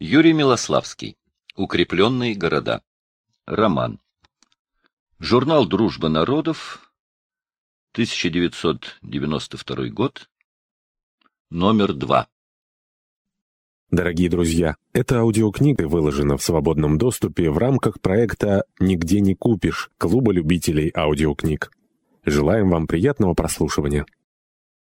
Юрий Милославский. Укрепленные города. Роман. Журнал «Дружба народов», 1992 год, номер 2. Дорогие друзья, эта аудиокнига выложена в свободном доступе в рамках проекта «Нигде не купишь» Клуба любителей аудиокниг. Желаем вам приятного прослушивания.